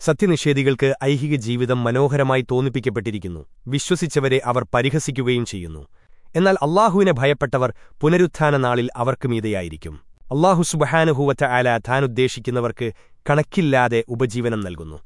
സത്യനിഷേധികൾക്ക് ഐഹിക ജീവിതം മനോഹരമായി തോന്നിപ്പിക്കപ്പെട്ടിരിക്കുന്നു. വിശ്വസിച്ചവരെ അവർ പരിഹസിക്കുകയും ചെയ്യുന്നു. എന്നാൽ അള്ളാഹുവിനെ ഭയപ്പെട്ടവർ പുനരുത്ഥാന നാളിൽ അവർക്ക് മീതയായിരിക്കും. അള്ളാഹു സുബഹാനുഹൂവറ്റ ആല താനുദ്ദേശിക്കുന്നവർക്ക് കണക്കില്ലാതെ ഉപജീവനം നൽകുന്നു.